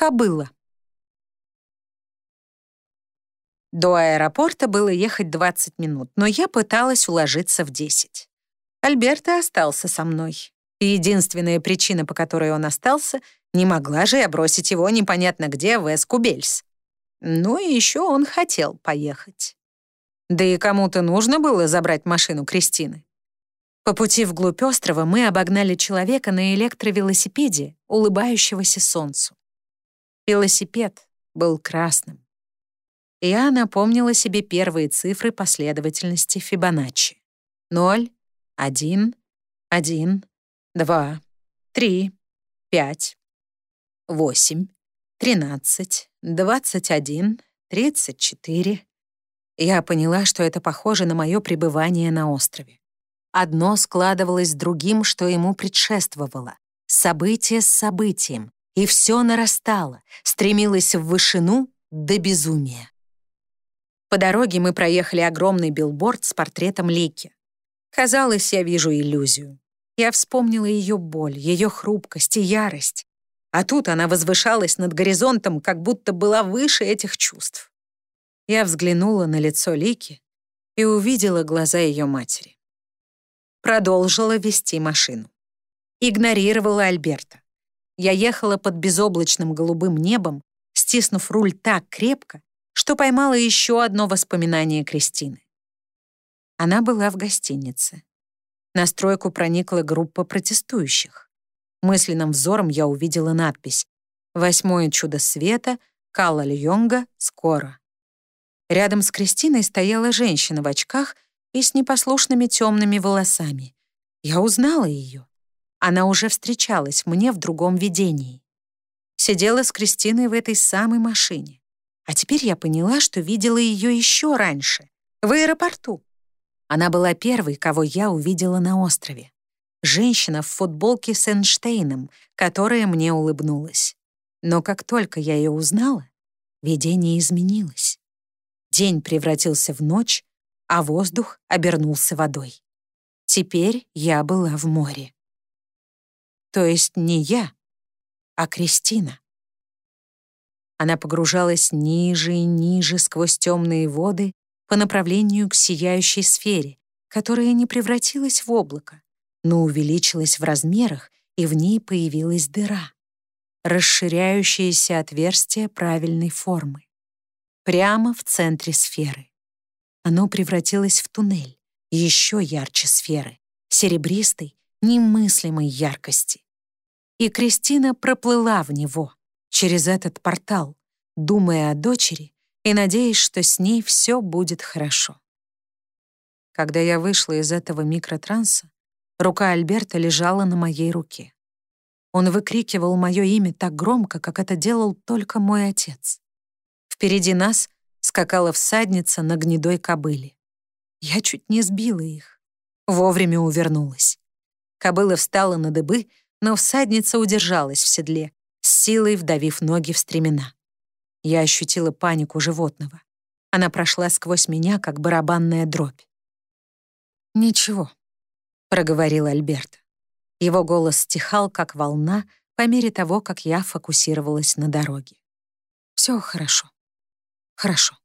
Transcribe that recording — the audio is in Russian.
Кобыла. До аэропорта было ехать 20 минут, но я пыталась уложиться в 10. Альберто остался со мной. И единственная причина, по которой он остался, не могла же я бросить его непонятно где в Эскубельс. Ну и еще он хотел поехать. Да и кому-то нужно было забрать машину Кристины. По пути вглубь острова мы обогнали человека на электровелосипеде, улыбающегося солнцу. Велосипед был красным. Я напомнила себе первые цифры последовательности Фибоначчи. 0, 1, 1, 2, 3, 5, 8, 13, 21, 34. Я поняла, что это похоже на мое пребывание на острове. Одно складывалось с другим, что ему предшествовало. Событие с событием. И все нарастало, стремилось в вышину до безумия. По дороге мы проехали огромный билборд с портретом Лики. Казалось, я вижу иллюзию. Я вспомнила ее боль, ее хрупкость и ярость. А тут она возвышалась над горизонтом, как будто была выше этих чувств. Я взглянула на лицо Лики и увидела глаза ее матери. Продолжила вести машину. Игнорировала Альберта. Я ехала под безоблачным голубым небом, стиснув руль так крепко, что поймала еще одно воспоминание Кристины. Она была в гостинице. На стройку проникла группа протестующих. Мысленным взором я увидела надпись «Восьмое чудо света, Калла Льонга, скоро». Рядом с Кристиной стояла женщина в очках и с непослушными темными волосами. Я узнала ее. Она уже встречалась мне в другом видении. Сидела с Кристиной в этой самой машине. А теперь я поняла, что видела ее еще раньше, в аэропорту. Она была первой, кого я увидела на острове. Женщина в футболке с Эйнштейном, которая мне улыбнулась. Но как только я ее узнала, видение изменилось. День превратился в ночь, а воздух обернулся водой. Теперь я была в море. То есть не я, а Кристина. Она погружалась ниже и ниже сквозь темные воды по направлению к сияющей сфере, которая не превратилась в облако, но увеличилась в размерах, и в ней появилась дыра, расширяющееся отверстие правильной формы, прямо в центре сферы. Оно превратилось в туннель, еще ярче сферы, серебристой, немыслимой яркости. И Кристина проплыла в него — через этот портал, думая о дочери и надеясь, что с ней все будет хорошо. Когда я вышла из этого микротранса, рука Альберта лежала на моей руке. Он выкрикивал мое имя так громко, как это делал только мой отец. Впереди нас скакала всадница на гнедой кобыле. Я чуть не сбила их. Вовремя увернулась. Кобыла встала на дыбы, но всадница удержалась в седле, с силой вдавив ноги в стремена. Я ощутила панику животного. Она прошла сквозь меня, как барабанная дробь. «Ничего», — проговорил Альберт. Его голос стихал, как волна, по мере того, как я фокусировалась на дороге. «Все хорошо. Хорошо».